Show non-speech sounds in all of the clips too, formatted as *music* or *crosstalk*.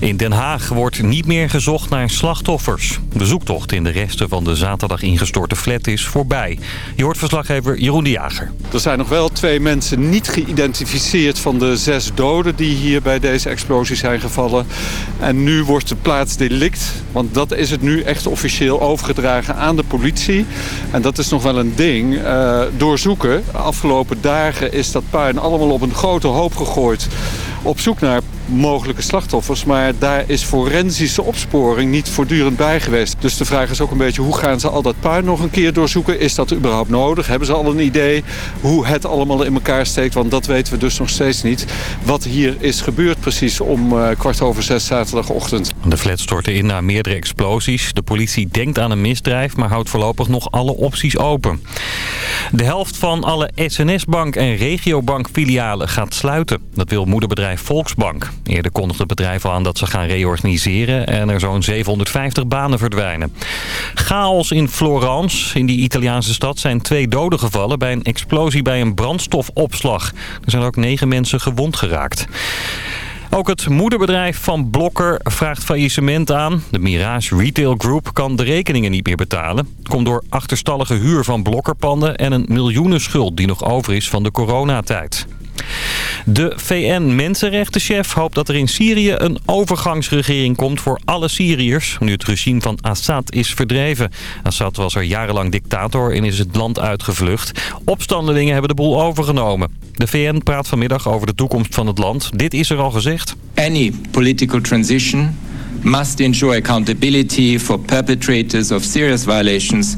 In Den Haag wordt niet meer gezocht naar slachtoffers. De zoektocht in de resten van de zaterdag ingestorte flat is voorbij. Je hoort verslaggever Jeroen de Jager. Er zijn nog wel twee mensen niet geïdentificeerd van de zes doden die hier bij deze explosie zijn gevallen. En nu wordt de plaatsdelict, want dat is het nu echt officieel overgedragen aan de politie. En dat is nog wel een ding. Uh, doorzoeken. Afgelopen dagen is dat puin allemaal op een grote hoop gegooid op zoek naar mogelijke slachtoffers. Maar daar is forensische opsporing niet voortdurend bij geweest. Dus de vraag is ook een beetje hoe gaan ze al dat puin nog een keer doorzoeken? Is dat überhaupt nodig? Hebben ze al een idee hoe het allemaal in elkaar steekt? Want dat weten we dus nog steeds niet. Wat hier is gebeurd precies om uh, kwart over zes zaterdagochtend. De flat stortte in na meerdere explosies. De politie denkt aan een misdrijf, maar houdt voorlopig nog alle opties open. De helft van alle SNS-bank en regiobank filialen gaat sluiten. Dat wil moederbedrijf Volksbank. Eerder kondigde het bedrijf aan dat ze gaan reorganiseren en er zo'n 750 banen verdwijnen. Chaos in Florence. In die Italiaanse stad zijn twee doden gevallen bij een explosie bij een brandstofopslag. Er zijn ook negen mensen gewond geraakt. Ook het moederbedrijf van Blokker vraagt faillissement aan. De Mirage Retail Group kan de rekeningen niet meer betalen. Komt door achterstallige huur van blokkerpanden en een miljoenenschuld die nog over is van de coronatijd. De VN-mensenrechtenchef hoopt dat er in Syrië een overgangsregering komt voor alle Syriërs... nu het regime van Assad is verdreven. Assad was er jarenlang dictator en is het land uitgevlucht. Opstandelingen hebben de boel overgenomen. De VN praat vanmiddag over de toekomst van het land. Dit is er al gezegd. Any political transition must ensure accountability for perpetrators of serious violations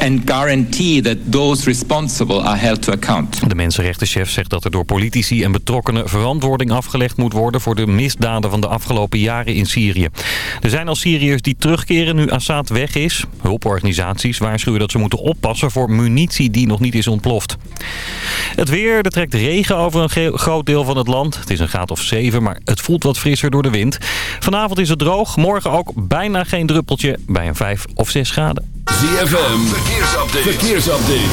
and guarantee that those responsible are held to account. De mensenrechtenchef zegt dat er door politici en betrokkenen verantwoording afgelegd moet worden voor de misdaden van de afgelopen jaren in Syrië. Er zijn al Syriërs die terugkeren nu Assad weg is. Hulporganisaties waarschuwen dat ze moeten oppassen voor munitie die nog niet is ontploft. Het weer, er trekt regen over een groot deel van het land. Het is een graad of 7, maar het voelt wat frisser door de wind. Vanavond is het droog, morgen ook bijna geen druppeltje bij een 5 of 6 graden. ZFM, verkeersupdate. verkeersupdate.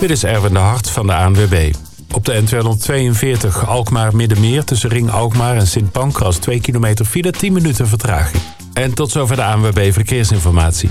Dit is Erwin de Hart van de ANWB. Op de N242 Alkmaar-Middenmeer tussen Ring Alkmaar en Sint Pancras 2 kilometer file 10 minuten vertraging. En tot zover de ANWB Verkeersinformatie.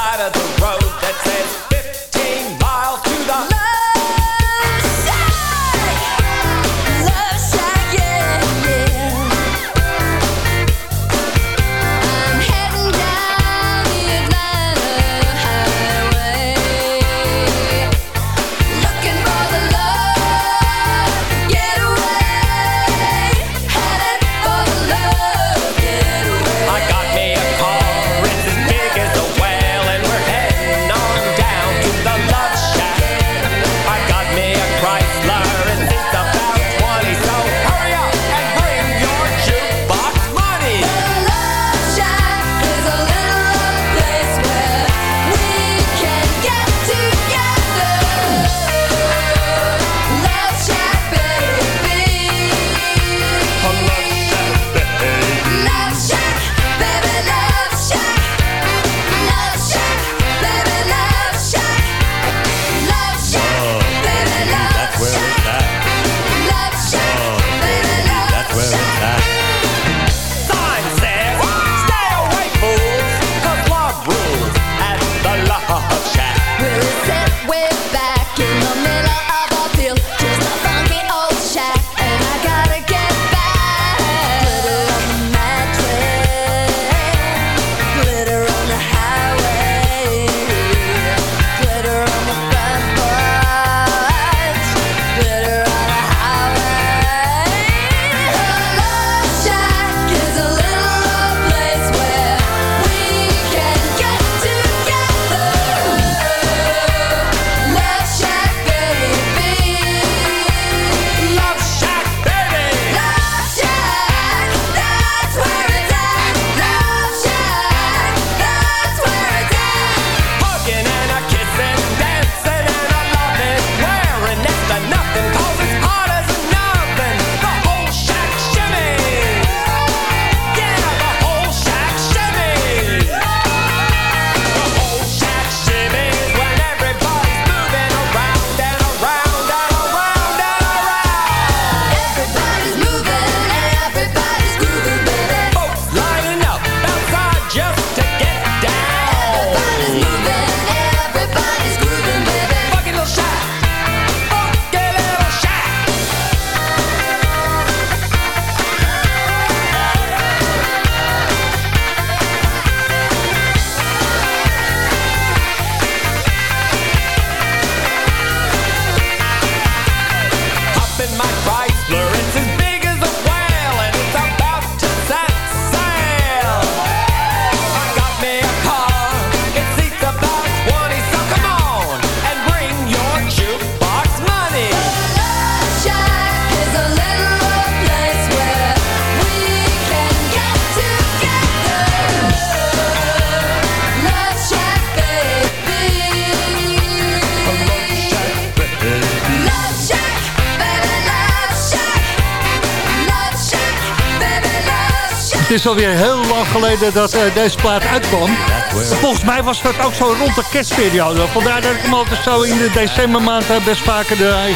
is alweer heel lang geleden dat uh, deze plaat uitkwam. Volgens mij was dat ook zo rond de kerstperiode. Vandaar dat ik hem altijd zo in de decembermaand uh, best vaker draai.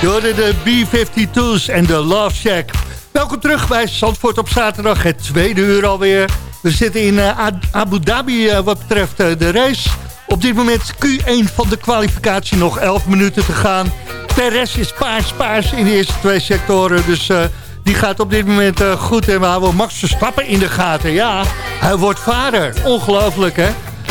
Hoorde de B-52's en de Love Shack. Welkom terug bij Zandvoort op zaterdag, het tweede uur alweer. We zitten in uh, Abu Dhabi wat betreft de race. Op dit moment Q1 van de kwalificatie, nog 11 minuten te gaan. Perez is paars, paars in de eerste twee sectoren, dus... Die gaat op dit moment uh, goed en we houden Max Verstappen in de gaten. Ja, hij wordt vader. Ongelooflijk, hè?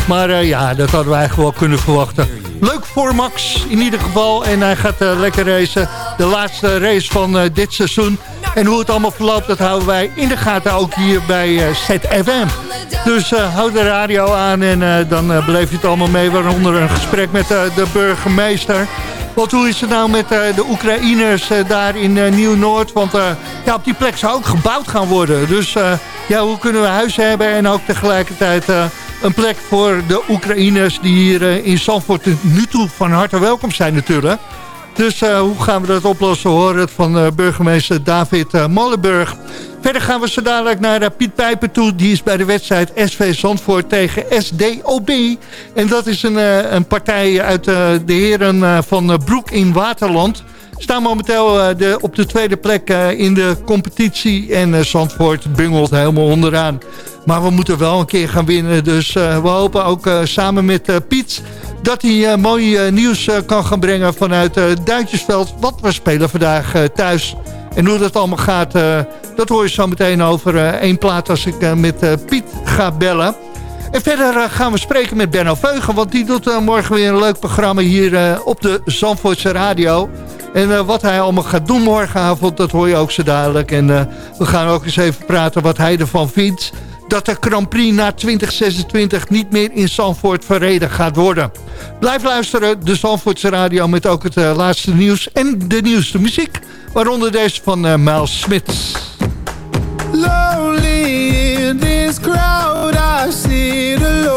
Maar uh, ja, dat hadden we eigenlijk wel kunnen verwachten. Leuk voor Max in ieder geval. En hij gaat uh, lekker racen. De laatste race van dit seizoen. En hoe het allemaal verloopt, dat houden wij in de gaten ook hier bij ZFM. Dus houd de radio aan en dan beleef je het allemaal mee. Waaronder een gesprek met de burgemeester. Want hoe is het nou met uh, de Oekraïners uh, daar in uh, Nieuw-Noord? Want ja, op die plek zou ook gebouwd gaan worden. Dus ja, hoe kunnen we huizen hebben en ook tegelijkertijd een plek voor de Oekraïners... die hier in Zandvoort nu toe van harte welkom zijn natuurlijk. Dus hoe gaan we dat oplossen? Horen het van burgemeester David Molenburg. Verder gaan we zo dadelijk naar uh, Piet Pijper toe. Die is bij de wedstrijd SV Zandvoort tegen SDOB. En dat is een, uh, een partij uit uh, de heren van Broek in Waterland. Staan momenteel de, op de tweede plek in de competitie. En Zandvoort bungelt helemaal onderaan. Maar we moeten wel een keer gaan winnen. Dus we hopen ook samen met Piet dat hij mooi nieuws kan gaan brengen vanuit Duintjesveld. Want we spelen vandaag thuis en hoe dat allemaal gaat, dat hoor je zo meteen over één plaat als ik met Piet ga bellen. En verder gaan we spreken met Benno Veugen, want die doet morgen weer een leuk programma hier op de Zandvoortse Radio. En wat hij allemaal gaat doen morgenavond, dat hoor je ook zo dadelijk. En we gaan ook eens even praten wat hij ervan vindt dat de Grand Prix na 2026 niet meer in Zandvoort verreden gaat worden. Blijf luisteren, de Zandvoortse Radio met ook het laatste nieuws en de nieuwste muziek. Waaronder deze van Miles Smith. Lonely in this crowd, I sit alone.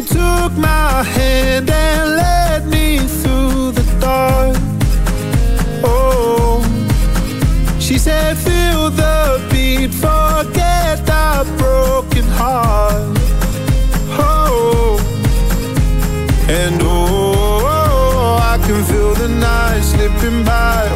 She took my hand and led me through the dark. Oh, she said, Feel the beat, forget our broken heart. Oh, and oh, I can feel the night slipping by.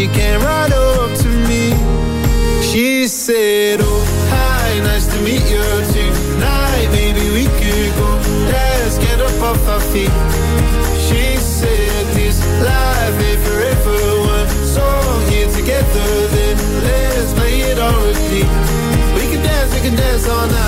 She came right up to me. She said, Oh, hi, nice to meet you tonight. Maybe we could go dance, get up off our feet. She said, This life ain't forever. One song here together, then let's play it on repeat. We can dance, we can dance all night.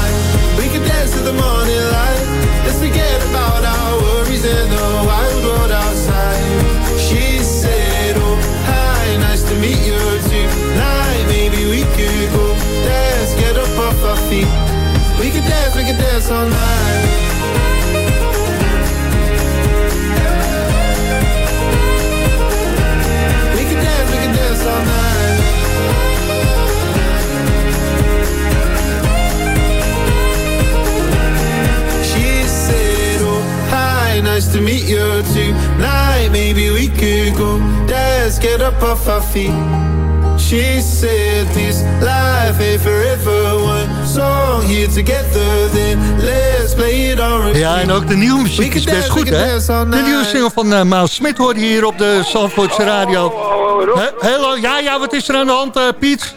Feet. She said, This life ain't forever. One song here together, then let's play Ja, en ook de nieuwe muziek is best goed, hè? De nieuwe single van uh, Maus Smit hoorde hier op de Zandvoortse radio. Hallo, ja, ja, wat is er aan de hand, uh, Piet?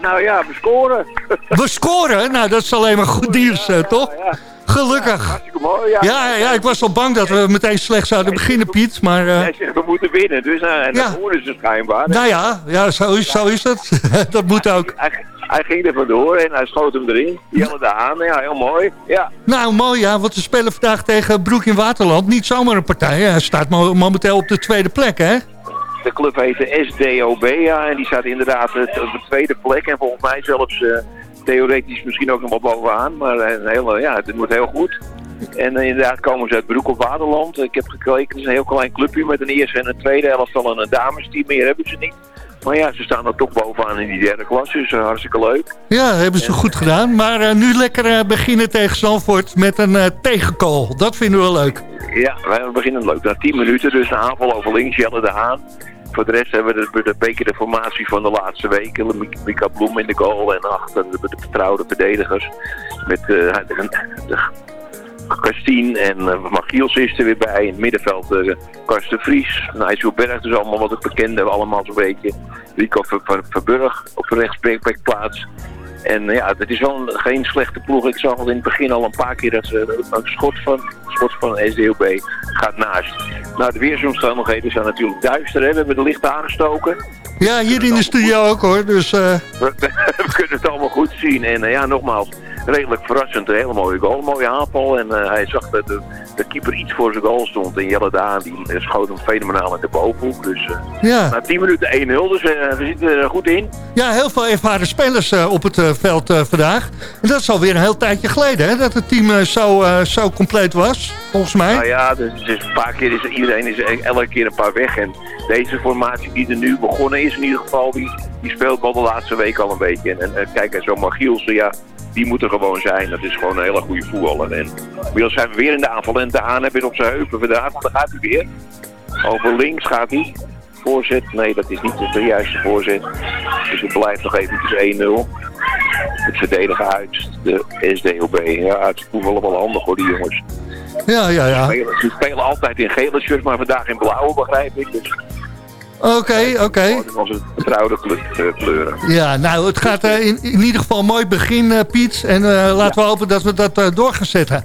Nou ja, we scoren. We scoren? Nou, dat is alleen maar goed nieuws, uh, toch? Ja, ja. Gelukkig. Ja, hartstikke mooi, ja. Ja, ja, ik was al bang dat we meteen slecht zouden beginnen, Piet. Maar, uh... Hij zegt, we moeten winnen, dus uh, en dat horen ze schijnbaar. Nou ja, ja zo, is, zo is het. *laughs* dat moet ook. Hij, hij, ging er vandoor en hij schoot hem erin. Jelle de Haan, ja, heel mooi. Ja. Nou, mooi ja, want we spelen vandaag tegen Broek in Waterland. Niet zomaar een partij, hij staat momenteel op de tweede plek, hè? De club heet de SDOB, ja, en die staat inderdaad op de tweede plek. En volgens mij zelfs... Uh, theoretisch misschien ook nog wel bovenaan. Maar een hele, ja, het wordt heel goed. En uh, inderdaad komen ze uit Broek op Waterland. Ik heb gekeken, het is een heel klein clubje met een eerste en een tweede elftal en een damesteam. Meer hebben ze niet. Maar ja, ze staan er toch bovenaan in die derde klas, dus uh, hartstikke leuk. Ja, hebben ze goed gedaan. Maar uh, nu lekker beginnen tegen Zandvoort met een tegenkool. Dat vinden we leuk. Ja, we beginnen leuk. Na 10 minuten dus een aanval over links, Jelle de Haan. Voor de rest hebben we de, beker de formatie van de laatste weken. Mika Bloem in de goal en achter de, de vertrouwde verdedigers. Met uh, en uh, Magiels is er weer bij. In het middenveld uh, Karsten Vries. Nijsselberg, dus allemaal wat ik bekende, allemaal zo'n beetje. Rico Ver, Ver, Verburg op de rechtsbackplaats. En ja, het is wel een, geen slechte ploeg. Ik zag al in het begin al een paar keer dat ze een schot van, schot van SDOB gaat naast. Nou, de weersomstandigheden zijn natuurlijk duister. Hè? We hebben de lichten aangestoken. Ja, hier in de studio ook hoor. Dus, uh... we, *laughs* we, kunnen het allemaal goed zien. En uh, ja, nogmaals, redelijk verrassend. Een hele mooie goal, mooie aanval. En uh, hij zag dat de, de, keeper iets voor zijn goal stond. En Jelle Daan die schoot hem fenomenaal in de bovenhoek. Dus ja. na 10 minuten 1-0, dus we zitten er goed in. Ja, heel veel ervaren spelers op het veld vandaag. En dat is alweer een heel tijdje geleden hè, dat het team zo, zo compleet was, volgens mij. Nou ja, dus, dus een paar keer is iedereen is elke keer een paar weg. En deze formatie die er nu begonnen is in ieder geval, die, die speelt al de laatste week al een beetje. En, en kijk, en zo'n Magielsen, ja, die moet er gewoon zijn. Dat is gewoon een hele goede voetballer. En inmiddels zijn we weer in de aanval en de aan heb je op zijn heupen vandaag, want dan gaat hij weer. Over links gaat hij. Voorzet, nee dat is niet de juiste voorzet. Dus het blijft nog eventjes 1-0. Het verdedigen uit de SDOB. Ja, het voetballen wel handig hoor, die jongens. Ja, ja, ja. Ze spelen, ze spelen altijd in gele shirts, maar vandaag in blauwe, begrijp ik. Dus Oké, okay, oké. Okay. Een vertrouwde kleuren. Ja, nou, het gaat uh, in, in, ieder geval een mooi begin, uh, Piet. En laten ja. we hopen dat we dat door gaan zetten.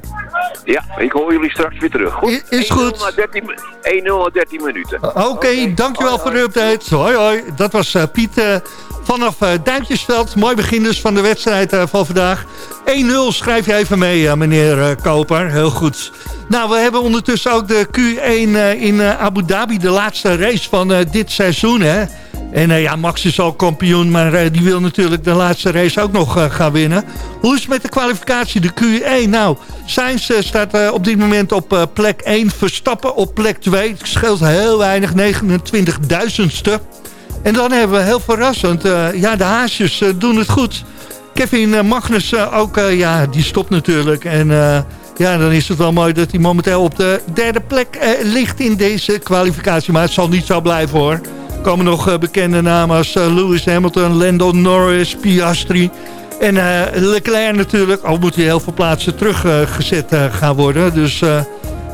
Ja, ik hoor jullie straks weer terug. Goed? Is, is goed. 1-0 na 13 minuten. Oké, okay, dankjewel hoi, voor de update. Hoi, hoi. Dat was Piet vanaf Duintjesveld. Mooi begin dus van de wedstrijd van vandaag. 1-0 schrijf je even mee, meneer Koper. Heel goed. Nou, we hebben ondertussen ook de Q1 in Abu Dhabi. De laatste race van dit seizoen, hè. En uh, ja, Max is al kampioen, maar uh, die wil natuurlijk de laatste race ook nog uh, gaan winnen. Hoe is het met de kwalificatie, de Q1? Nou, Sainz staat op dit moment op plek 1, Verstappen op plek 2. Het scheelt heel weinig, 29.000ste. En dan hebben we heel verrassend, ja, de haasjes doen het goed. Kevin Magnussen ook, ja, die stopt natuurlijk. En ja, dan is het wel mooi dat hij momenteel op de derde plek ligt in deze kwalificatie. Maar het zal niet zo blijven hoor komen nog uh, bekende namen als uh, Lewis Hamilton, Lando Norris, Piastri. En uh, Leclerc natuurlijk, al moet hij heel veel plaatsen teruggezet gaan worden. Dus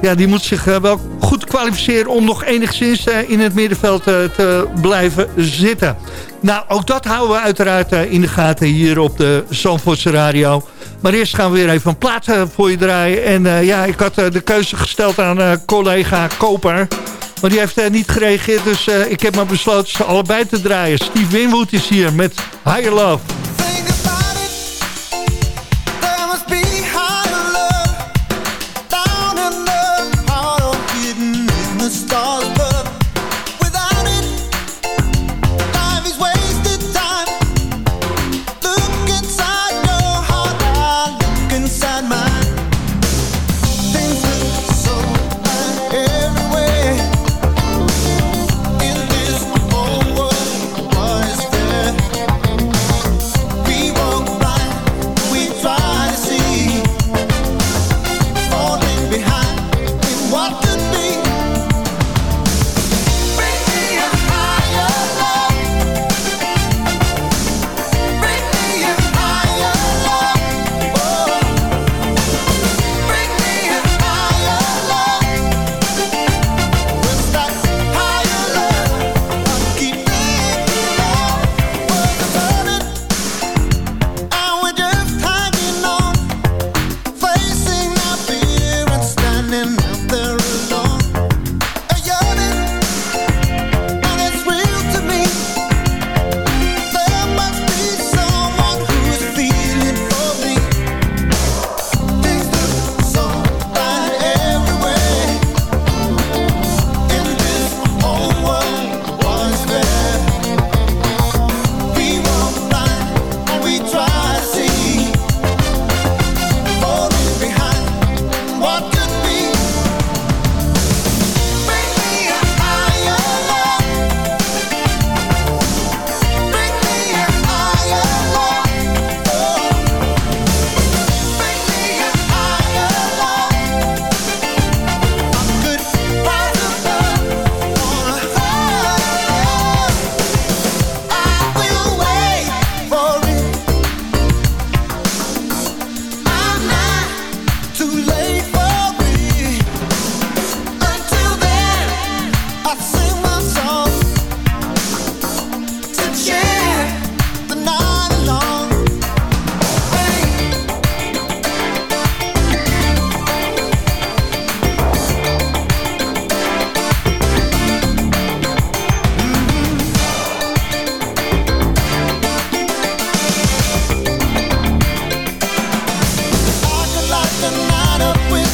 ja, die moet zich wel goed kwalificeren om nog enigszins in het middenveld te blijven zitten. Nou, ook dat houden we uiteraard in de gaten hier op de Zandvoortse Radio. Maar eerst gaan we weer even een plaat voor je draaien. En ja, ik had de keuze gesteld aan collega Koper... Maar die heeft uh, niet gereageerd, dus uh, ik heb maar besloten ze allebei te draaien. Steve Winwood is hier met Higher Love.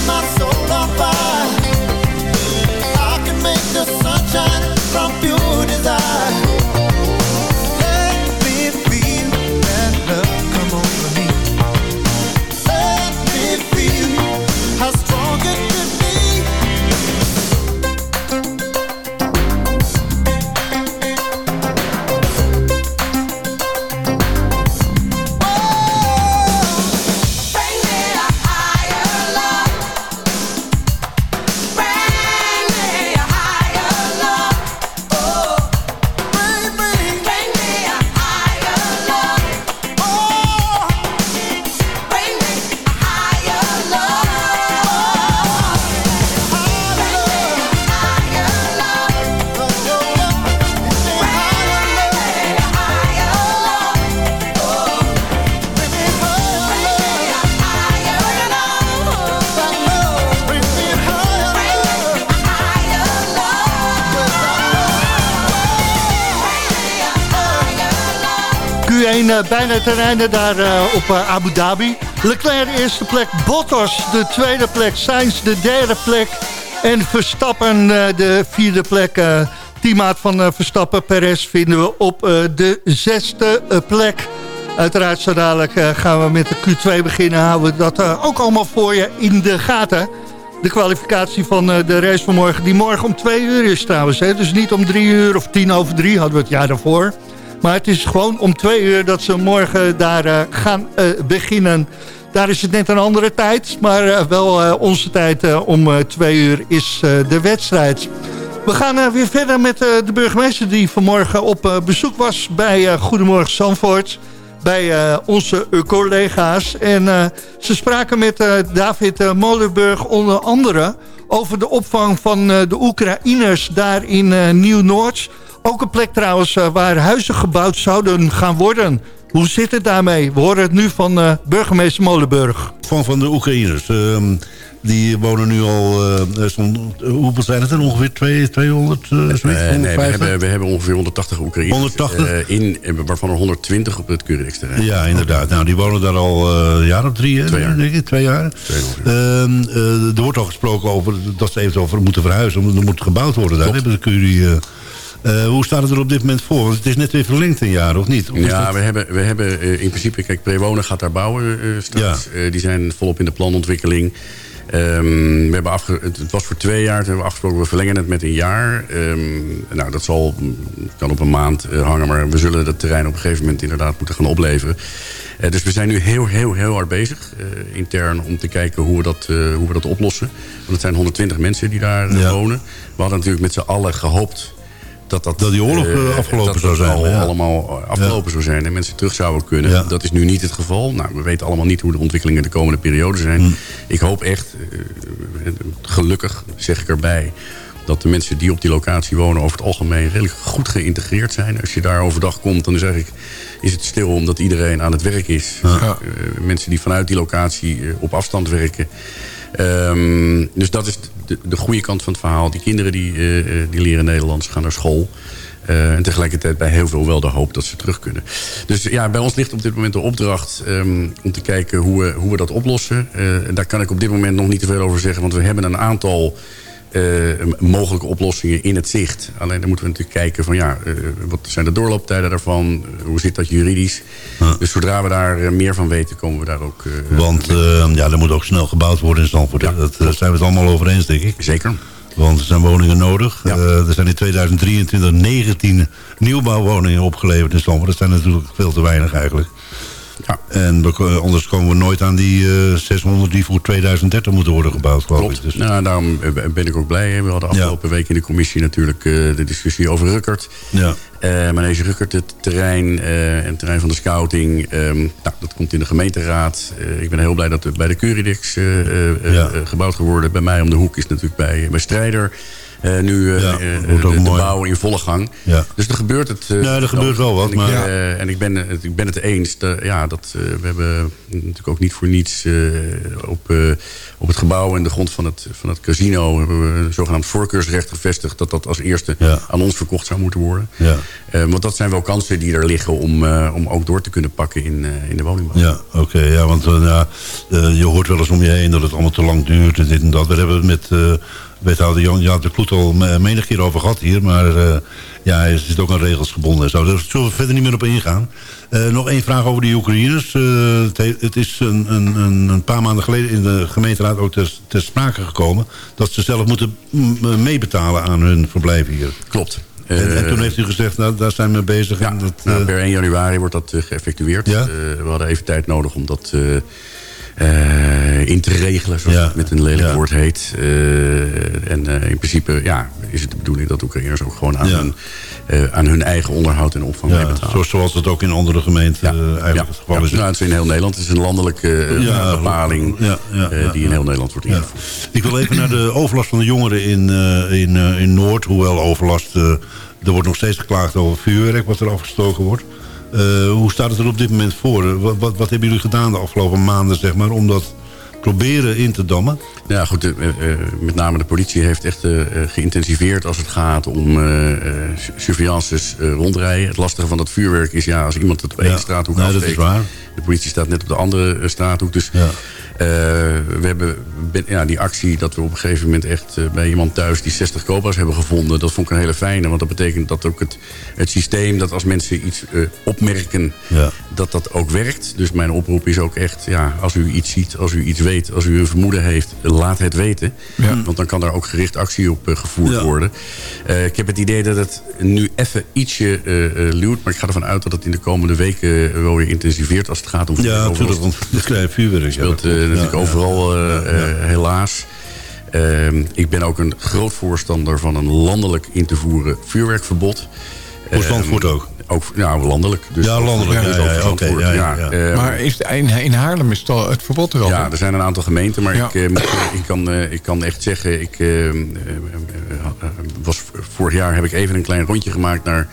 ます。Bijna ten einde daar uh, op uh, Abu Dhabi. Leclerc eerste plek, Bottas de tweede plek, Sainz de derde plek... en Verstappen de vierde plek. teammaat van Verstappen, Perez, vinden we op de zesde plek. Uiteraard zo dadelijk gaan we met de Q2 beginnen. Houden we dat ook allemaal voor je in de gaten de kwalificatie van de race van morgen... die morgen om twee uur is trouwens. Hè? Dus niet om drie uur of tien over drie hadden we het jaar daarvoor. Maar het is gewoon om twee uur dat ze morgen daar uh, gaan uh, beginnen. Daar is het net een andere tijd. Maar uh, wel onze tijd om twee uur is de wedstrijd. We gaan weer verder met de burgemeester die vanmorgen op bezoek was bij Goedemorgen Zandvoort. Bij onze collega's. En ze spraken met David Molenburg onder andere over de opvang van de Oekraïners daar in Nieuw-Noord. Ook een plek trouwens eh, waar huizen gebouwd zouden gaan worden. Hoe zit het daarmee? We horen het nu van uh, burgemeester Molenburg. Van, van de Oekraïners. Uh, die wonen nu al... Uh, hoeveel zijn het er? Ongeveer 200? Uh, nee, nee we, hebben, we hebben ongeveer 180 Oekraïners. 180? in, waarvan er 120 op het Curidex-terrein. Ja, inderdaad. Nou, die wonen daar al een jaar of drie, twee jaar. Denk ik, twee jaar. Twee ehm, er wordt al gesproken over dat ze eventueel moeten verhuizen. Er moet gebouwd worden daar. Hebben de Curie... Uh, hoe staat het er op dit moment voor? Want het is net weer verlengd een jaar, of niet? Of ja, we hebben, we hebben uh, in principe... Kijk, Prewonen gaat daar bouwen uh, straks. Ja. die zijn volop in de planontwikkeling. Um, we hebben afge het was voor twee jaar. Toen hebben we afgesproken, we verlengen het met een jaar. Um, nou, dat zal, kan op een maand hangen. Maar we zullen dat terrein op een gegeven moment inderdaad moeten gaan opleveren. dus we zijn nu heel, heel, heel hard bezig. intern om te kijken hoe we dat, hoe we dat oplossen. Want het zijn 120 mensen die daar ja. wonen. We hadden natuurlijk met z'n allen gehoopt dat, dat, dat die oorlog uh, afgelopen dat zou zijn. ja. allemaal afgelopen zou zijn en mensen terug zouden kunnen. Ja. Dat is nu niet het geval. Nou, we weten allemaal niet hoe de ontwikkelingen de komende periode zijn. Hm. Ik hoop echt, uh, gelukkig zeg ik erbij... dat de mensen die op die locatie wonen over het algemeen redelijk goed geïntegreerd zijn. Als je daar overdag komt, dan is, eigenlijk, is het stil omdat iedereen aan het werk is. Uh, mensen die vanuit die locatie op afstand werken. Um, dus dat is de, de, goede kant van het verhaal. Die kinderen die, uh, die leren Nederlands, gaan naar school. Uh, en tegelijkertijd bij heel veel wel de hoop dat ze terug kunnen. Dus ja, bij ons ligt op dit moment de opdracht um, om te kijken hoe we, hoe we dat oplossen. Daar kan ik op dit moment nog niet te veel over zeggen. Want we hebben een aantal mogelijke oplossingen in het zicht. Alleen dan moeten we natuurlijk kijken van ja, uh, wat zijn de doorlooptijden daarvan? hoe zit dat juridisch? Ja. Dus zodra we daar meer van weten, komen we daar ook... Want ja, er moet ook snel gebouwd worden in Zandvoort. Ja, dat, daar zijn we het allemaal over eens, denk ik. Zeker. Want er zijn woningen nodig. Ja. er zijn in 2023 19 nieuwbouwwoningen opgeleverd in Zandvoort. Dat zijn natuurlijk veel te weinig eigenlijk. Ja. En we, anders komen we nooit aan die uh, eh, 600 die voor 2030 moeten worden gebouwd, geloof Klopt. ik. Dus. Nou, daarom ben ik ook blij. We hadden afgelopen ja. week in de commissie natuurlijk uh, de discussie over Rukkert. Ja. Uh, Manege Rukkert, het terrein en het terrein van de scouting. Um, nou, dat komt in de gemeenteraad. ik ben heel blij dat het bij de Curidex ja. gebouwd geworden. Bij mij om de hoek is natuurlijk bij, bij Strijder. Uh, nu uh, ja, de, de bouw in volle gang. Ja. Dus er gebeurt het. Uh, ja, er gebeurt wel wat. En, maar... ik, en ik, ben, ik ben het eens. De, ja, dat, we hebben natuurlijk ook niet voor niets op, op het gebouw en de grond van het, van het casino... hebben we een zogenaamd voorkeursrecht gevestigd... dat dat als eerste aan ons verkocht zou moeten worden. Ja. want dat zijn wel kansen die er liggen om, om ook door te kunnen pakken in, in de woningbouw. Ja, oké. ja, want ja, je hoort wel eens om je heen dat het allemaal te lang duurt en dit en dat. We hebben het met wethouder Jan, Jan de Kloet al menig keer over gehad hier. Maar uh, ja, er zit ook aan regels gebonden en zo. Daar zullen we verder niet meer op ingaan. Uh, nog één vraag over de Oekraïners. Uh, het, het, is een, een, een, paar maanden geleden in de gemeenteraad ook ter, ter sprake gekomen... dat ze zelf moeten meebetalen aan hun verblijf hier. Klopt. En, en, toen heeft u gezegd, nou, daar zijn we bezig. Ja, en dat, nou, per 1 januari wordt dat geëffectueerd. Ja? we hadden even tijd nodig om dat uh, in te regelen, zoals ja. het met een lelijk ja. woord heet. Uh, en uh, in principe ja, is het de bedoeling dat Oekraïners ook gewoon aan, ja. hun, aan hun eigen onderhoud en opvang ja, betalen. Zoals het ook in andere gemeenten eigenlijk het geval is. Nou, het is in heel Nederland. Het is een landelijke bepaling die in heel Nederland wordt ingevoerd. Ik wil even naar de overlast van de jongeren in, in, in Noord. Hoewel overlast, er wordt nog steeds geklaagd over vuurwerk wat er afgestoken wordt. Uh, hoe staat het er op dit moment voor? Wat, wat, wat, hebben jullie gedaan de afgelopen maanden zeg maar, om dat proberen in te dammen? Ja, goed. Uh, met name de politie heeft echt geïntensiveerd als het gaat om surveillances rondrijden. Het lastige van dat vuurwerk is, ja, als iemand het op één ja, straathoek nee, afsteekt... Dat is waar. De politie staat net op de andere straathoek. Dus ja. We hebben ja, die actie dat we op een gegeven moment echt bij iemand thuis... die 60 cobra's hebben gevonden, dat vond ik een hele fijne. Want dat betekent dat ook het, het systeem, dat als mensen iets opmerken... Ja. dat dat ook werkt. Dus mijn oproep is ook echt, ja, als u iets ziet, als u iets weet... als u een vermoeden heeft, laat het weten. Ja. Want dan kan daar ook gericht actie op uh, gevoerd ja. worden. Uh, ik heb het idee dat het nu even ietsje uh, luwt. Maar ik ga ervan uit dat het in de komende weken wel weer intensiveert... als het gaat om Ja, natuurlijk, want het kleine vuurwerk. speelt natuurlijk overal helaas. Ehm, ik ben ook een groot voorstander van een landelijk in te voeren vuurwerkverbod. Voor Zandvoort ook? Ook nou, landelijk. Dus ja, landelijk. Ja, ja, ja, okay, ja, uh, maar is in, in Haarlem is het, het verbod er al? Ja, er zijn een aantal gemeenten. Maar ik, uh, ik, kan, uh, ik kan echt zeggen... Ik, was, vorig jaar heb ik even een klein rondje gemaakt naar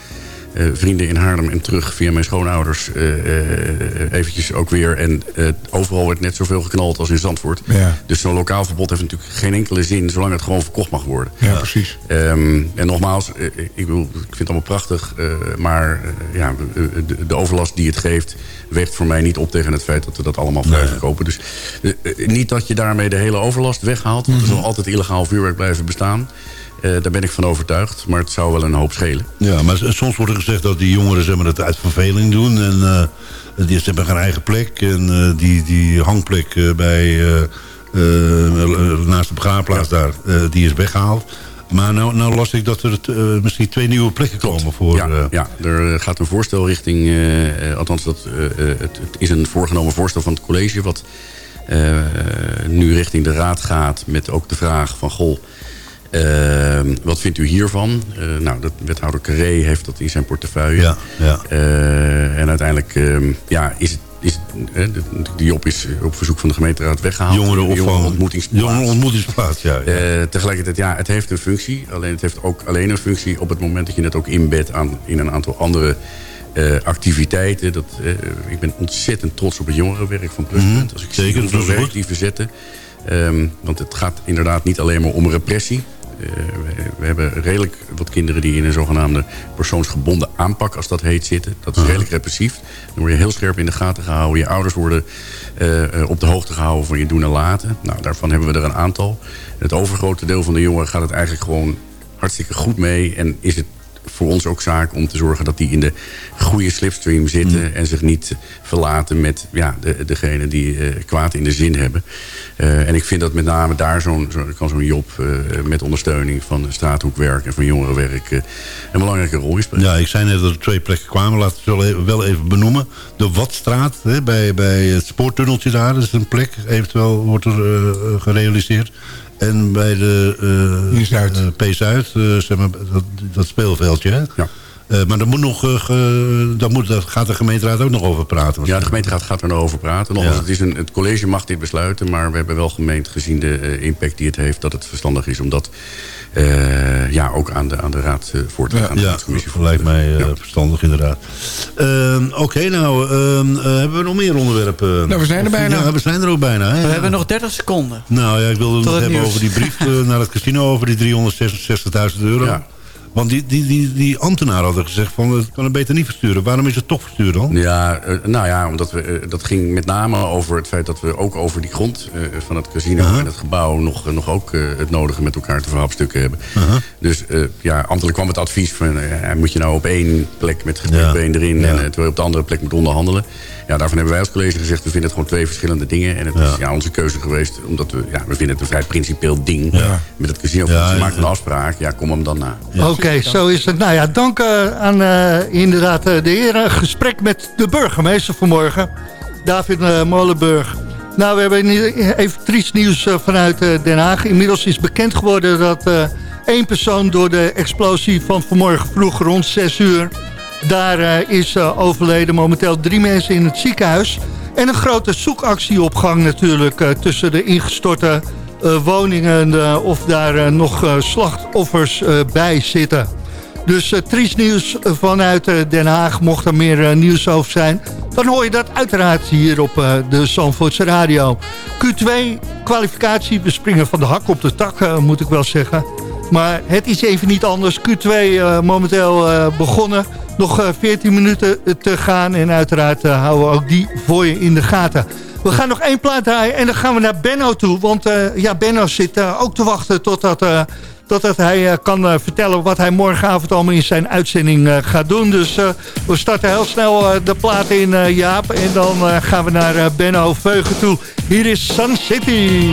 uh, vrienden in Haarlem en terug via mijn schoonouders uh, uh, eventjes ook weer. En overal werd net zoveel geknald als in Zandvoort. Ja. Dus zo'n lokaal verbod heeft natuurlijk geen enkele zin... zolang het gewoon verkocht mag worden. Ja, precies. Um, en nogmaals, ik, bedoel, ik vind het allemaal prachtig... maar ja, de, de, overlast die het geeft... weegt voor mij niet op tegen het feit dat we dat allemaal vrij verkopen. Dus niet dat je daarmee de hele overlast weghaalt... want er zal altijd illegaal vuurwerk blijven bestaan... Uh, daar ben ik van overtuigd. Maar het zou wel een hoop schelen. Ja, maar soms wordt er gezegd dat die jongeren zeg maar, het uit verveling doen. En uh, die hebben een eigen plek. En uh, die, die hangplek bij, naast de begraafplaats daar, die is weggehaald. Maar nou, nou las ik dat er misschien twee nieuwe plekken Klopt. komen voor... Ja, ja, er gaat een voorstel richting... althans, dat, het, het, is een voorgenomen voorstel van het college... wat nu richting de raad gaat met ook de vraag van... goh, uh, wat vindt u hiervan? Uh, nou, de wethouder Carré heeft dat in zijn portefeuille. Ja, ja. Uh, en uiteindelijk ehm, ja, is het is, de, de Job is op verzoek van de gemeenteraad weggehaald. Jongerenopvang. ontmoetingsplaats. Jongerenontmoetingsplaats, ja. ja. Uh, tegelijkertijd, ja, het heeft een functie. Alleen het heeft ook alleen een functie op het moment dat je het ook inbedt aan, in een aantal andere uh, activiteiten. Dat, uh, ik ben ontzettend trots op het jongerenwerk van Pluspunt. Mm -hmm. Als ik Zeker, zie werk die verzetten. Um, want het gaat inderdaad niet alleen maar om repressie. Uh, we, we, hebben redelijk wat kinderen die in een zogenaamde persoonsgebonden aanpak, als dat heet, zitten. Dat is redelijk repressief. Dan word je heel scherp in de gaten gehouden. Je ouders worden uh, op de hoogte gehouden van je doen en laten. Nou, daarvan hebben we er een aantal. Het overgrote deel van de jongeren gaat het eigenlijk gewoon hartstikke goed mee. En is het voor ons ook zaak om te zorgen dat die in de goede slipstream zitten... Mm. en zich niet verlaten met ja, de, degene die uh, kwaad in de zin hebben. Uh, en ik vind dat met name daar zo'n zo, kan zo'n Job uh, met ondersteuning van straathoekwerk en van jongerenwerk een belangrijke rol spelen. Ja, ik zei net dat er twee plekken kwamen. Laten we het wel even benoemen. De Watstraat, hè, bij, bij het spoortunneltje daar, dat is een plek. Eventueel wordt er gerealiseerd. En bij de uh, P-Zuid, uh, zeg maar, dat, dat speelveldje. Hè? Ja. Uh, maar daar, moet nog, uh, daar, moet, daar gaat de gemeenteraad ook nog over praten. Ja, de gemeenteraad gaat er nog over praten. Nog, ja. het, is een, het college mag dit besluiten, maar we hebben wel gemeend gezien de impact die het heeft... dat het verstandig is om dat uh, ja, ook aan de, aan de raad uh, voor te gaan. Ja, ja lijkt mij uh, ja. verstandig inderdaad. Ehm, Oké, okay, nou, ehm, hebben we nog meer onderwerpen? Nou, we zijn er bijna. Ja, we zijn er ook bijna. Hè? We hebben nog 30 seconden. Nou ja, ik wilde het nog hebben nieuws. over die brief naar het casino... over die 366.000 euro. Ja. Want die, die, die, die ambtenaar hadden gezegd van het kan het beter niet versturen. Waarom is het toch verstuurd dan? Ja, uh, nou ja, omdat we, uh, dat ging met name over het feit dat we ook over die grond uh, van het casino -huh. en het gebouw nog, nog ook het nodige met elkaar te verhapstukken hebben. -huh. Dus ja, ambtelijk kwam het advies van moet je nou op één plek met gedrukt ja. erin ja. en terwijl je op de andere plek moet onderhandelen. Ja, daarvan hebben wij als college gezegd, we vinden het gewoon twee verschillende dingen. En het ja. is ja, onze keuze geweest, omdat we, ja, we vinden het een vrij principeel ding. Ja. Met het casino, ja, je maakt een afspraak, ja, kom hem dan na. Oké, okay, zo is het. Nou ja, dank uh, aan uh, inderdaad uh, de heren. Gesprek met de burgemeester vanmorgen, David Molenburg. Nou, we hebben even triest nieuws vanuit Den Haag. Inmiddels is bekend geworden dat één persoon door de explosie van vanmorgen vroeg rond 6 uur daar uh, is uh, overleden momenteel drie mensen in het ziekenhuis. En een grote zoekactie op gang natuurlijk uh, tussen de ingestorte woningen... of daar nog slachtoffers bij zitten. Dus triest nieuws vanuit Den Haag, mocht er meer nieuws over zijn. dan hoor je dat uiteraard hier op de Zandvoortse Radio. Q2, kwalificatie, we springen van de hak op de tak, moet ik wel zeggen. Maar het is even niet anders. Q2 uh, momenteel begonnen. Nog 14 minuten te gaan en uiteraard houden we ook die voor je in de gaten. We gaan nog één plaat draaien en dan gaan we naar Benno toe. Want ja, Benno zit ook te wachten totdat totdat hij kan vertellen wat hij morgenavond allemaal in zijn uitzending gaat doen. Dus we starten heel snel de plaat in Jaap. En dan gaan we naar Benno Veugen toe. Hier is Sun City.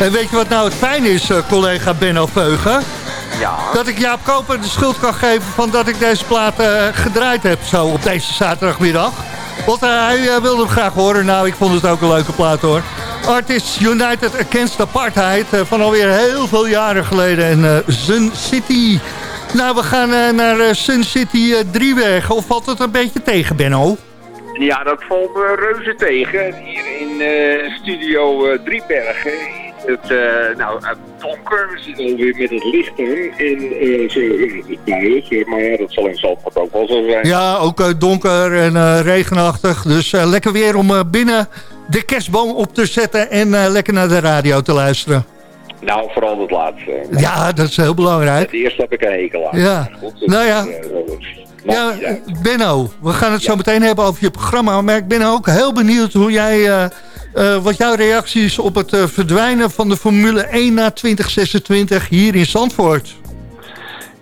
En weet je wat nou het fijn is, collega Benno Veugen? Ja. Dat ik Jaap Koper de schuld kan geven van dat ik deze plaat gedraaid heb zo op deze zaterdagmiddag. Want hij wilde hem graag horen. Nou, ik vond het ook een leuke plaat hoor. Artists United Against Apartheid van alweer heel veel jaren geleden. En Sun City... Nou, we gaan uh, naar uh, Sun City uh, Driebergen. Of valt het een beetje tegen, Benno? Ja, dat valt reuze tegen. Hier in studio Driebergen het, nou, donker. We zitten alweer met het licht aan. En zo is het maar ja, dat zal in Zandvoort ook wel zo zijn. Ja, ook donker en regenachtig. Dus lekker weer om binnen de kerstboom op te zetten en lekker naar de radio te luisteren. Nou, vooral het laatste. Ja, dat is heel belangrijk. Het eerste heb ik een hekel aan. Ja, nou ja. Ja, Benno, we gaan het zo meteen hebben over je programma. Maar ik ben ook heel benieuwd hoe jij, uh, uh, wat jouw reacties op het uh, verdwijnen van de Formule 1 na 2026 hier in Zandvoort.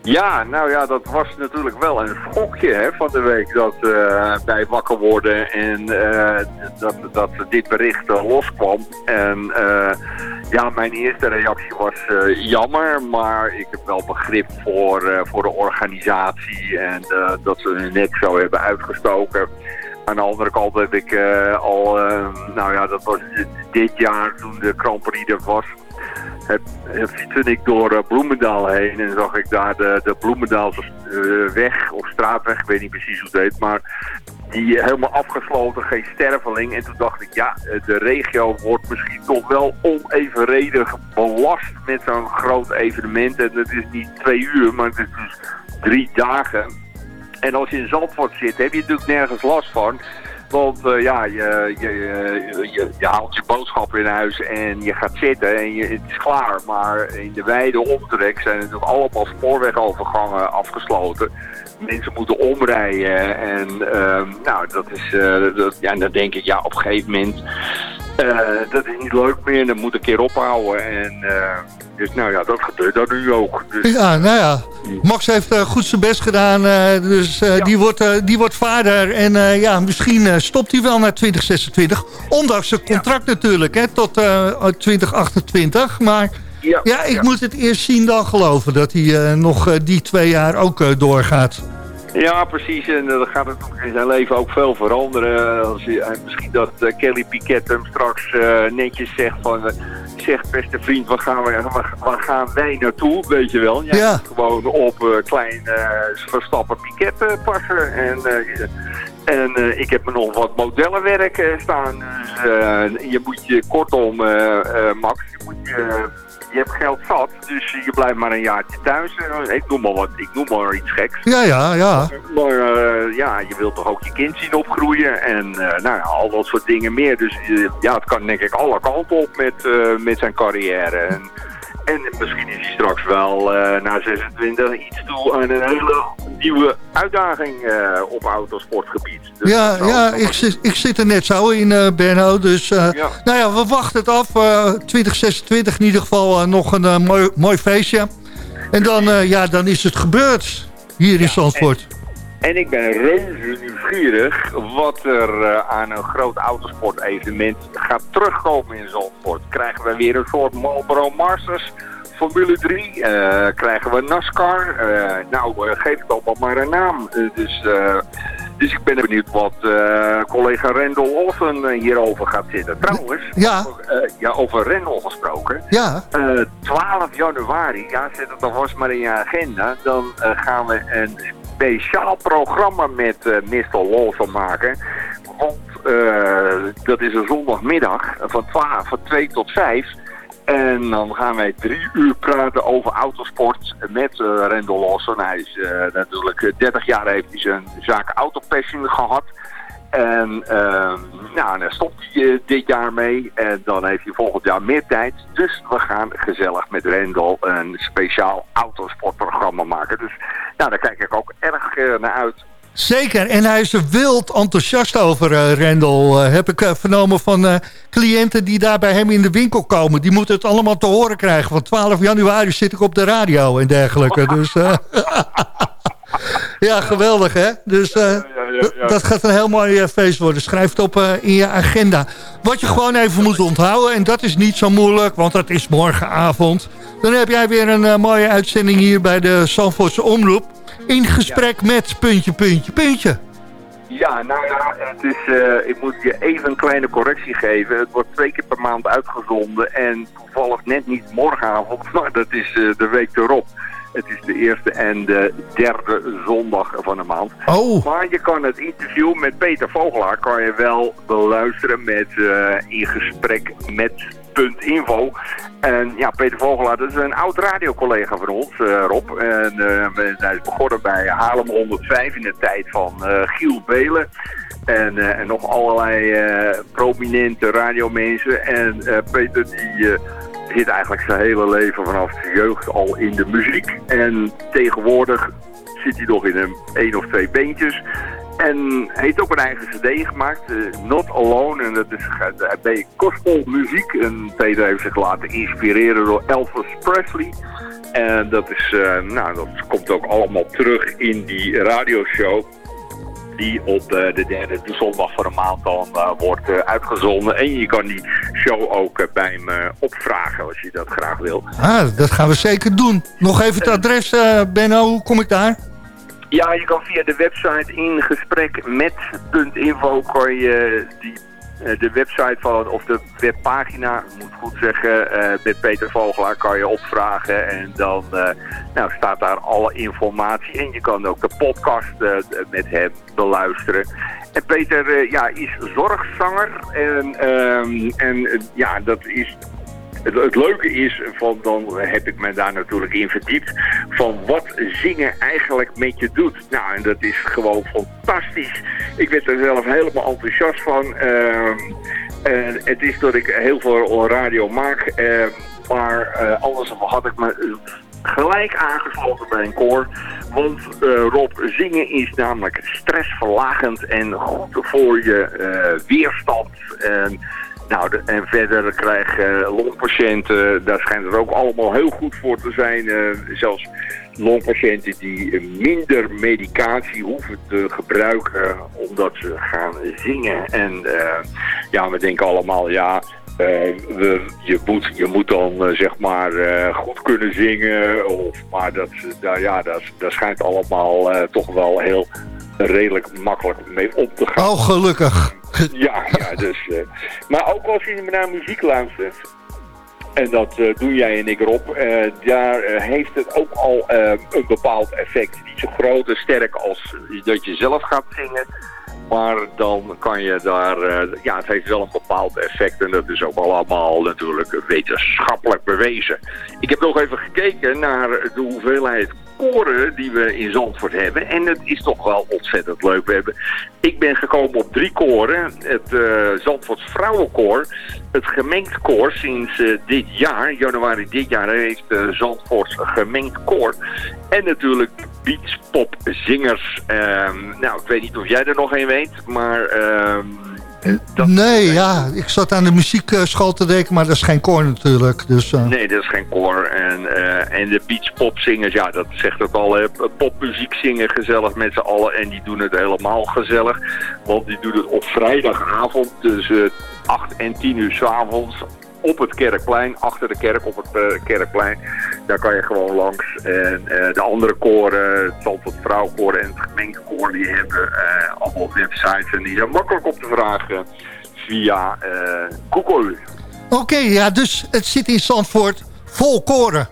Ja, nou ja, dat was natuurlijk wel een schokje hè, van de week dat uh, bij wakker worden en dat, dat dit bericht loskwam. En ja, mijn eerste reactie was jammer, maar ik heb wel begrip voor, voor de organisatie en dat ze hun nek zo hebben uitgestoken. Aan de andere kant heb ik al, nou ja, dat was dit jaar toen de Grand Prix er was heb, fietste ik door uh, Bloemendaal heen en zag ik daar de, de Bloemendaalse weg of straatweg, ik weet niet precies hoe het heet, maar die helemaal afgesloten, geen sterveling. En toen dacht ik, ja, de regio wordt misschien toch wel onevenredig belast met zo'n groot evenement. En het is niet twee uur, maar het is dus drie dagen. En als je in Zandvoort zit, heb je natuurlijk nergens last van. Want uh, ja, je, je, je, je, haalt je boodschappen in huis en je gaat zitten en je, het is klaar. Maar in de wijde omtrek zijn natuurlijk allemaal spoorwegovergangen afgesloten. Mensen moeten omrijden en uh, nou, dat is, uh, dat, ja, dan denk ik, ja, op een gegeven moment, dat is niet leuk meer. Dan moet een keer ophouden en... Dus nou ja, dat gebeurt dan nu ook. Dus... Ja, nou ja. Max heeft uh, goed zijn best gedaan. Uh, dus uh, ja. die, wordt, die wordt vader. En ja, misschien stopt hij wel naar 2026. Ondanks zijn contract ja. natuurlijk, hè, tot 2028. Maar ja, ja ik moet het eerst zien dan geloven... dat hij nog die twee jaar ook doorgaat. Ja, precies. En dan gaat het in zijn leven ook veel veranderen. Als je, misschien dat Kelly Piquet hem straks netjes zegt van zegt, beste vriend, waar gaan, we, waar, gaan wij naartoe, weet je wel. Jij ja. moet gewoon op uh, klein uh, Verstappen Piquet uh, passen. En, en ik heb me nog wat modellenwerk staan. Dus je moet je, kortom, Max, je moet je je hebt geld zat, dus je blijft maar een jaartje thuis. Ik noem maar wat, ik noem maar iets geks. Ja, ja, ja. Maar uh, ja, je wilt toch ook je kind zien opgroeien en uh, nou ja, al dat soort dingen meer. Dus ja, het kan denk ik alle kanten op met, met zijn carrière. En, en misschien is hij straks wel na 26 iets toe aan een hele nieuwe uitdaging uh, op autosportgebied. Dus ja, ja ik, zit, ik zit er net zo in, uh, Benno. Dus uh, ja. nou ja, we wachten het af. 2026 in ieder geval nog een mooi, mooi feestje. En dan, ja, dan is het gebeurd hier in Zandvoort. En, en ik ben reuze nieuwsgierig wat er aan een groot autosportevenement gaat terugkomen in Zandvoort. Krijgen we weer een soort Marlboro Masters Formule 3, uh, krijgen we NASCAR. Uh, nou, geef het allemaal maar een naam. dus, dus ik ben benieuwd wat collega Rendel Olsen hierover gaat zitten. Trouwens, ja. Over, ja, over Rendel gesproken. Ja. 12 januari, ja, zet het alvast maar in je agenda. Dan gaan we een speciaal programma met Mr. Lawson maken. Want dat is een zondagmiddag van, 12, van 2 tot 5... En dan gaan wij drie uur praten over autosport met uh, Rendel Lawson. Hij is uh, natuurlijk 30 jaar heeft hij zijn zaak Autopassion gehad. En uh, nou, daar stopt hij dit jaar mee. En dan heeft hij volgend jaar meer tijd. Dus we gaan gezellig met Rendel een speciaal autosportprogramma maken. Dus nou, daar kijk ik ook erg naar uit. Zeker, en hij is er wild enthousiast over, uh, Rendel. Uh, heb ik vernomen van cliënten die daar bij hem in de winkel komen. Die moeten het allemaal te horen krijgen. Want 12 januari zit ik op de radio en dergelijke. Dus, *laughs* ja, geweldig hè. Dus uh, ja, ja, dat gaat een heel mooi feest worden. Schrijf het op uh, in je agenda. Wat je gewoon even moet onthouden, en dat is niet zo moeilijk, want dat is morgenavond. Dan heb jij weer een mooie uitzending hier bij de Zandvoortse Omroep. In gesprek met puntje, puntje, puntje. Ja, nou ja, het is, uh, ik moet je even een kleine correctie geven. Het wordt twee keer per maand uitgezonden en toevallig net niet morgenavond, *laughs* maar dat is uh, de week erop. Het is de eerste en de derde zondag van de maand. Oh. Maar je kan het interview met Peter Vogelaar kan je wel beluisteren met uh, in gesprek met info. En ja, Peter Vogelaar, dat is een oud radiocollega van ons, uh, Rob. En uh, hij is begonnen bij Haarlem 105 in de tijd van uh, Giel Belen. En, en, nog allerlei prominente radiomensen. En Peter die zit eigenlijk zijn hele leven vanaf de jeugd al in de muziek. En tegenwoordig zit hij nog in een één of twee beentjes. En heeft ook een eigen cd gemaakt, uh, Not Alone. En dat is uh, bij gospel muziek. En Peter heeft zich laten inspireren door Elvis Presley. En dat, is, uh, nou, dat komt ook allemaal terug in die radioshow. Die op de derde de zondag van de maand dan wordt uitgezonden. En je kan die show ook bij me opvragen als je dat graag wil. Ah, dat gaan we zeker doen. Nog even het adres, Benno, hoe kom ik daar? Ja, je kan via de website in gesprek kan je die, de website van, of de webpagina, moet goed zeggen, uh, met Peter Vogelaar kan je opvragen. En dan uh, nou, staat daar alle informatie in. Je kan ook de podcast met hem beluisteren. En Peter ja, is zorgzanger en, um, en ja, dat is het, leuke is, van, dan heb ik me daar natuurlijk in verdiept, van wat zingen eigenlijk met je doet. Nou, en dat is gewoon fantastisch. Ik werd er zelf helemaal enthousiast van. En het is dat ik heel veel radio maak, uh, maar uh, had ik me gelijk aangesloten bij een koor. Want uh, Rob, zingen is namelijk stressverlagend en goed voor je uh, weerstand. En nou, en verder krijgen uh, longpatiënten, daar schijnt het ook allemaal heel goed voor te zijn. Uh, zelfs longpatiënten die minder medicatie hoeven te gebruiken omdat ze gaan zingen. En uh, ja, we denken allemaal, ja, we, je, moet, je moet dan zeg maar goed kunnen zingen. Of, maar dat, ja, dat, dat schijnt allemaal toch wel heel redelijk makkelijk mee om te gaan. Oh, gelukkig. Ja, ja dus, uh, maar ook als je naar muziek luistert, en dat uh, doen jij en ik erop, uh, daar heeft het ook al een bepaald effect. Niet zo groot en sterk als dat je zelf gaat zingen. Maar dan kan je daar, ja het heeft wel een bepaald effect en dat is ook allemaal natuurlijk wetenschappelijk bewezen. Ik heb nog even gekeken naar de hoeveelheid koren die we in Zandvoort hebben. En het is toch wel ontzettend leuk. We hebben, ik ben gekomen op drie koren. Het uh, Vrouwenkoor, het gemengd koor sinds uh, dit jaar, januari dit jaar, heeft uh, Zandvoorts gemengd koor. En natuurlijk beachpopzingers. Um, nou, ik weet niet of jij er nog een weet, maar... Um, nee, ja, ik zat aan de muziekschool te denken, maar dat is geen koor natuurlijk. Dus, uh... Nee, dat is geen koor. En, uh, en de beachpopzingers, ja, dat zegt het al. Hè. Popmuziek zingen gezellig met z'n allen en die doen het helemaal gezellig. Want die doen het op vrijdagavond tussen 8 en 10 uur s avonds op het Kerkplein, achter de kerk op het uh, Kerkplein. Daar kan je gewoon langs. En uh, de andere koren, het Zandvoort Vrouwkoor en het gemeentekoor, die hebben uh, allemaal websites en die zijn makkelijk op te vragen via Google. Oké, okay, ja, dus het zit in Zandvoort vol koren.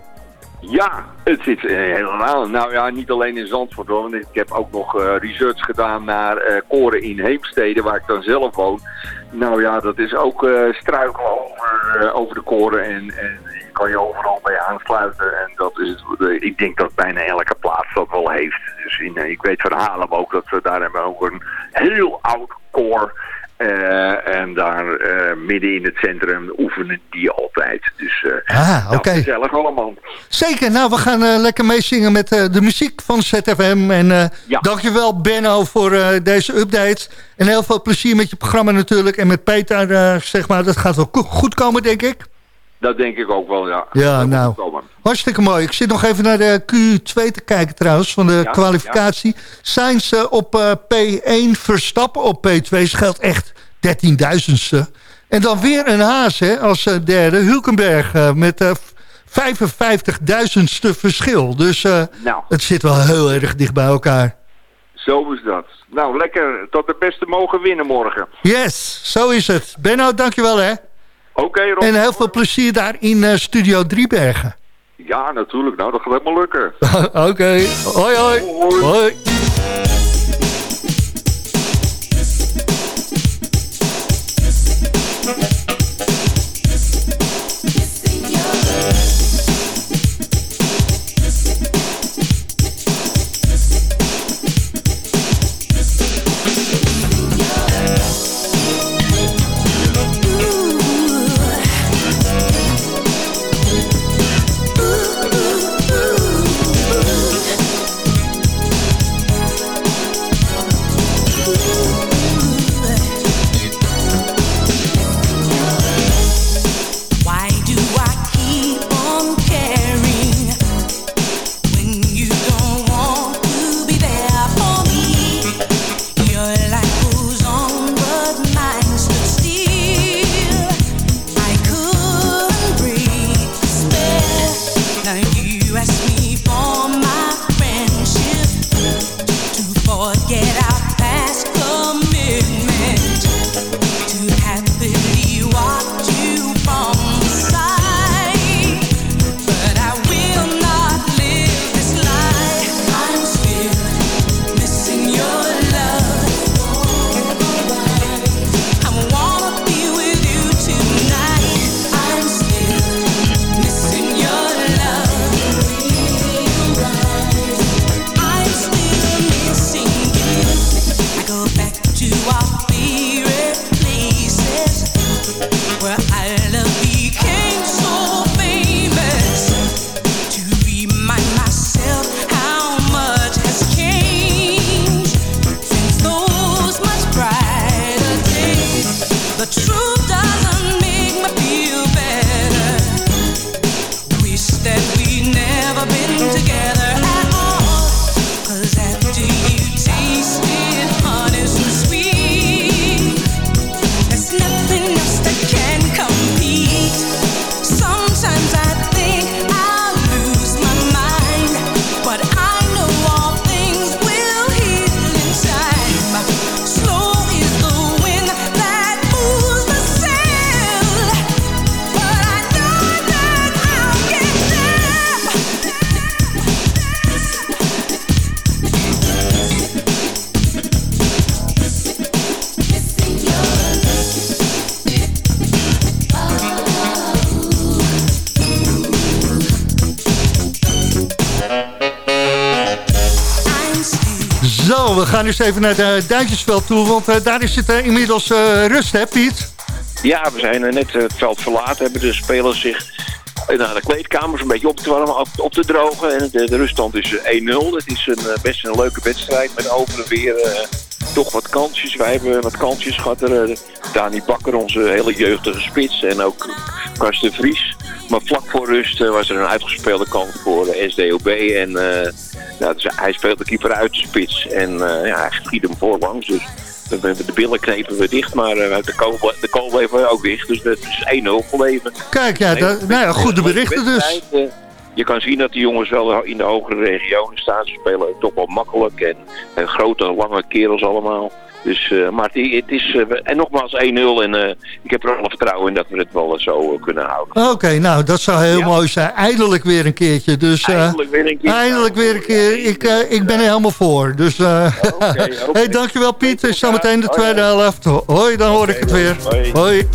Ja, het zit helemaal. Nou ja, niet alleen in Zandvoort hoor. Want ik heb ook nog uh, research gedaan naar uh, koren in Heemstede, waar ik dan zelf woon. Nou ja, dat is ook uh, struikelen over, over de koren en, en je kan je overal mee aansluiten. En dat is het, ik denk dat bijna elke plaats dat wel heeft. Dus in, ik weet van Haarlem ook dat ze daar hebben ook een heel oud koor uh, en daar uh, midden in het centrum oefenen die altijd. Dus uh, ah, oké. Okay. gezellig allemaal. Zeker, nou we gaan lekker meezingen met de muziek van ZFM. En ja. dankjewel Benno voor deze update. En heel veel plezier met je programma natuurlijk. En met Peter, zeg maar, dat gaat wel goed komen denk ik. Dat denk ik ook wel, ja. Ja, Dat nou. Hartstikke mooi. Ik zit nog even naar de Q2 te kijken trouwens, van de Ja, kwalificatie. Sainz eh, op eh, P1, Verstappen op P2, scheelt echt 13.000ste. En dan weer een Haas hè, als eh, derde, Hulkenberg eh, met eh 55.000ste verschil. Dus Nou. het zit wel heel erg dicht bij elkaar. Zo is dat. Nou, lekker. Tot de beste mogen winnen morgen. Yes, zo is het. Benno, dankjewel hè. Oké, Rob. En heel veel plezier daar in eh, Studio Driebergen. Ja, natuurlijk. Nou, dat gaat helemaal lukken. *laughs* Oké, hoi hoi. hoi. Even naar de Duintjesveld toe, want eh, daar is het eh, inmiddels eh, rust, hè Piet? Ja, we zijn net het veld verlaten. Hebben de spelers zich naar de kleedkamers een beetje op te warmen, op, te drogen. En de, ruststand is eh, 1-0. Het is een, best een leuke wedstrijd met over en weer toch wat kansjes. Wij hebben wat kansjes gehad. Er, Dani Bakker, onze hele jeugdige spits. En ook Karsten Vries. Maar vlak voor rust was er een uitgespeelde kans voor SDOB. En nou, dus hij speelt de keeper uit de spits. En eh, ja, hij schiet hem voorlangs. Dus de billen knepen we dicht, maar eh, de kool, de kool bleven we ook dicht. Dus het is 1-0 gebleven. Kijk, ja, dat- nou ja, goede berichten dus. Je kan zien dat die jongens wel in de hogere regionen staan. Ze spelen toch wel makkelijk en, en grote, lange kerels allemaal. Dus, eh, maar het, het is, eh, en nogmaals 1-0 en eh, ik heb er alle vertrouwen in dat we het wel zo kunnen houden. Oké, nou, dat zou heel mooi zijn. Eindelijk weer een keertje. Dus, Eindelijk weer een keer. Eindelijk weer een keer. Ik, ik ben er helemaal voor. Dus, eh *laughs* hey, dankjewel Piet. En Zometeen de tweede helft. Hoi, dan hoor ik het weer. Hoi. Hoi.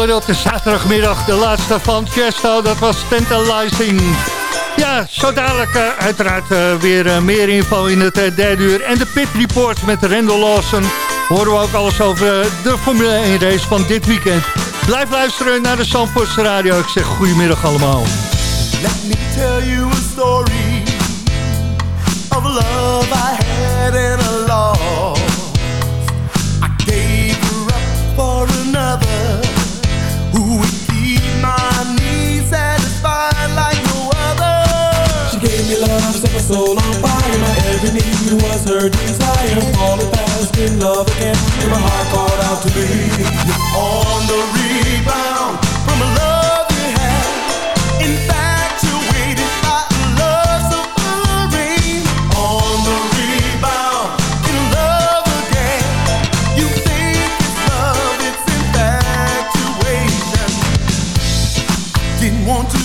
Hoorde op de zaterdagmiddag de laatste van Chesto. Dat was Tantalizing. Ja, zo dadelijk eh, uiteraard eh, weer eh, meer info in het derde uur. En de Pit Report met Randall Lawson. Horen we ook alles over de Formule 1 race van dit weekend. Blijf luisteren naar de Zandvoortse Radio. Ik zeg goedemiddag allemaal. Let me tell you a story of love I had and a lost. I gave up for another soul on fire. My every need was her desire. Falling fast in love again, and my heart called out to me. On the rebound from a love you had, infatuated by a love so alluring. On the rebound, in love again, you think it's love, it's infatuation. Didn't want to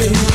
and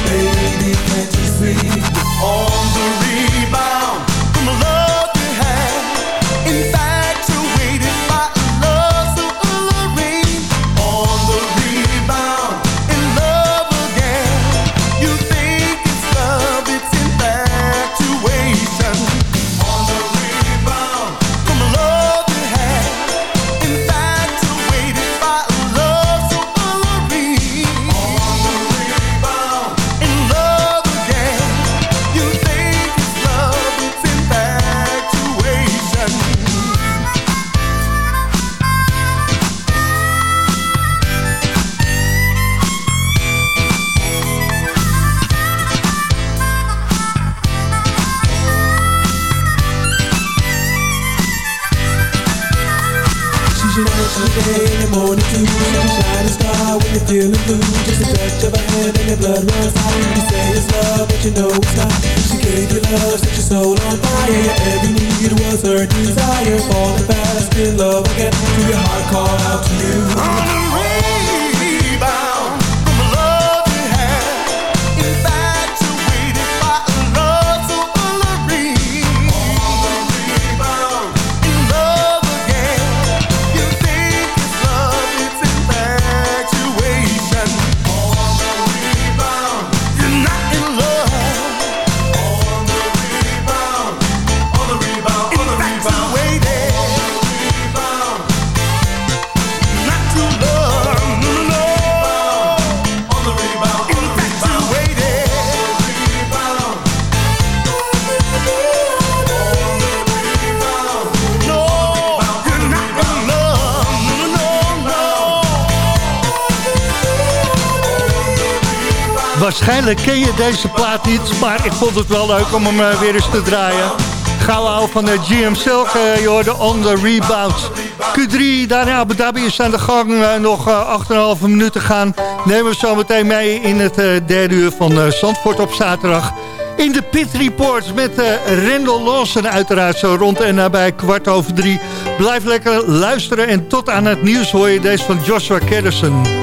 Waarschijnlijk ken je deze plaat niet, maar ik vond het wel leuk om hem eh, weer eens te draaien. Gauw hou van de GM Silk, eh, je hoorde On The Rebound. Q3, daar in Abu Dhabi is aan de gang, eh, nog eh, 8,5 minuten gaan. Nemen we zo meteen mee in het eh, derde uur van eh, Zandvoort op zaterdag. In de Pit Report met uh, Rendel Lawson uiteraard zo rond en nabij kwart over drie. Blijf lekker luisteren en tot aan het nieuws hoor je deze van Joshua Kederson.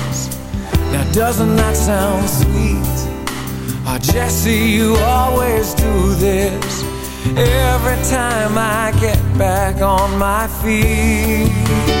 Doesn't that sound sweet? Oh, Jesse, you always do this Every time I get back on my feet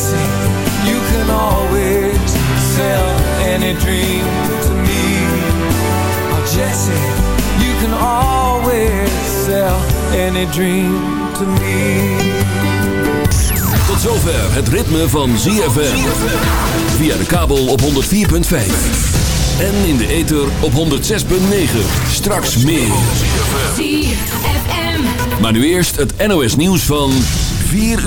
Jesse, you can always sell any dream to me. Oh, Jesse, you can always sell any dream to me. Tot zover het ritme van ZFM. Via de kabel op 104.5. En in de ether op 106.9. Straks meer. ZFM. Maar nu eerst het NOS nieuws van 4 uur.